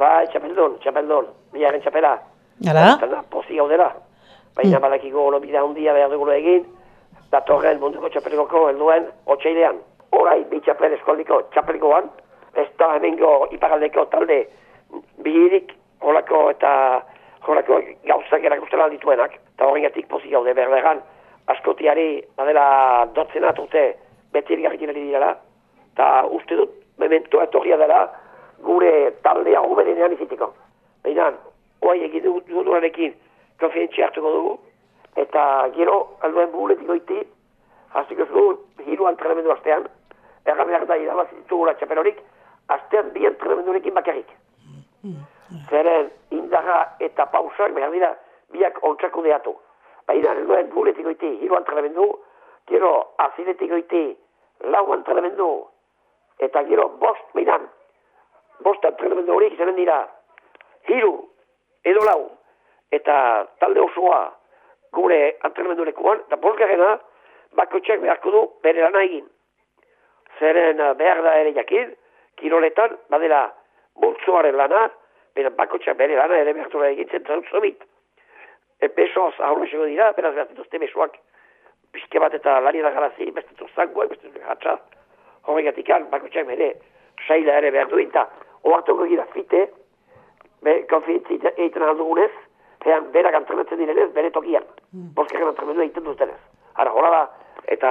Bai, txapeldun, txapeldun, biaren txapela. Hala? Eta pozi gaudela. Baina mm. badakiko hori bida hundia behar dugula egin, datorren munduko txapelikoko helduen otxailean. Horai, bi txapel eskoldiko txapelikoan, ez da hemengo ipagaldeko talde bihirik, holako eta horako gauzak erakustela dituenak, eta horrengatik pozik gaude berdegan, askotiari badela dotzena urte beti erigarrikin ari direla, eta uste dut mementoa etorria dela gure taldea hobenean iziteko. Baina, oai egin dut konfientzia hartuko dugu, eta gero alduen buletik goiti, hasiko zu, hiru antrenamendu astean, erra behar da irabazitu gura txaperorik, astean bi antrenamendurekin bakarrik. Zeren indaga eta pausak behar dira biak ontsako deatu. Baina, nuen buletik goiti, hiru antrenamendu, gero aziletik goiti, lau antrenamendu, eta gero bost, miran, bost antrenamendu horiek izanen dira, hiru, edo lau, eta talde osoa gure antrenamendu lekuan, eta bost garena, bako txek beharko du bere lana egin. Zeren eh, behar da ere jakin, kiroletan, badela, multzoaren lana, bera bakotxa bere lana ere behartu da egitzen zarut zomit. E besoz aurre sego dira, beraz behar dituzte besoak pizke bat eta lani da garazi, beste tu zangoa, beste tu hatza, horregatik an, bakotxak bere saila ere behar duinta, oartoko gira fite, be, konfientzi egiten aldugunez, ean berak antrenatzen direnez, bere tokian, mm. boskean antrenamendu egiten duztenez. Ara, hola da, eta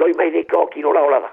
goi maileko kirola hola da.